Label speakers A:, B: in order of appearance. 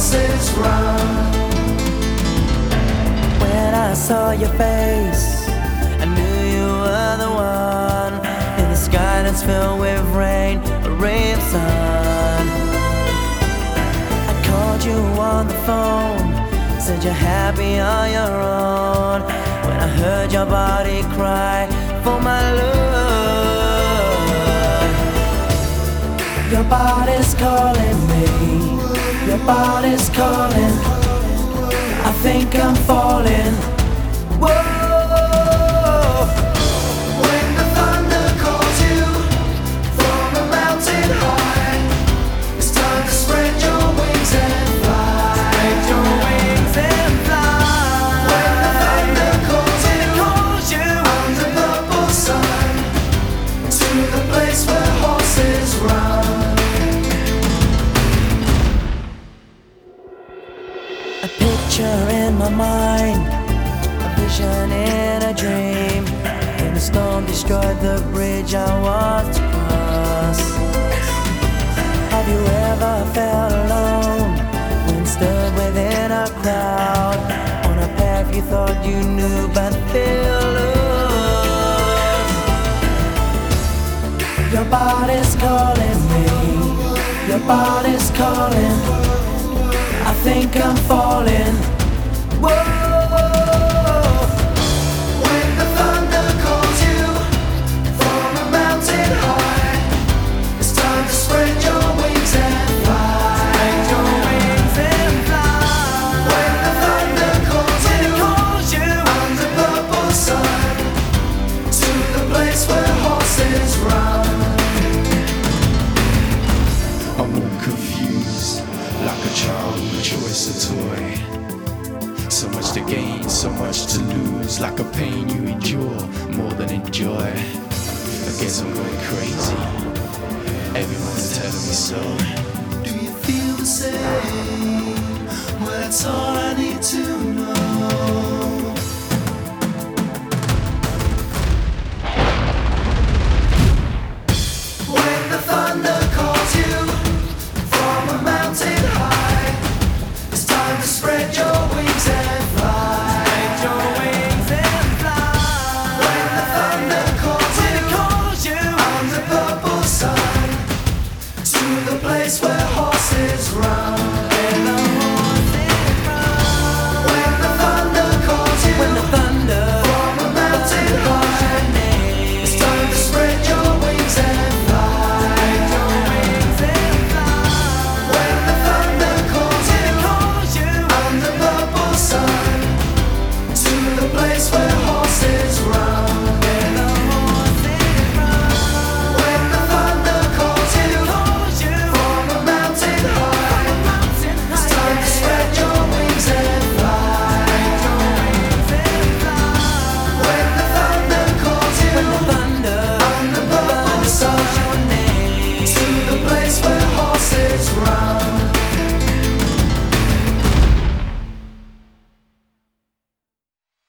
A: horses run. When I saw your face, I knew you were the one. In the sky that's filled with rain, a ray of sun. I called you on the phone, said you're happy on your own. When I heard your body cry for my love, your body's calling me. Your body's calling. I think I'm falling. Whoa. Mind, a vision in a dream. When the storm destroyed the bridge I was to cross. Have you ever felt alone when stood within a crowd on a path you thought you knew but feel lost? Your body's calling me, your body's calling. I think I'm falling.
B: Confused, like a child with a choice of toy. So much to gain, so much to lose, like a pain you endure more than enjoy. I guess I'm going crazy. Everyone's telling me so.
C: Do you feel the same? Well, that's all I need to know. When the